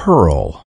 pearl.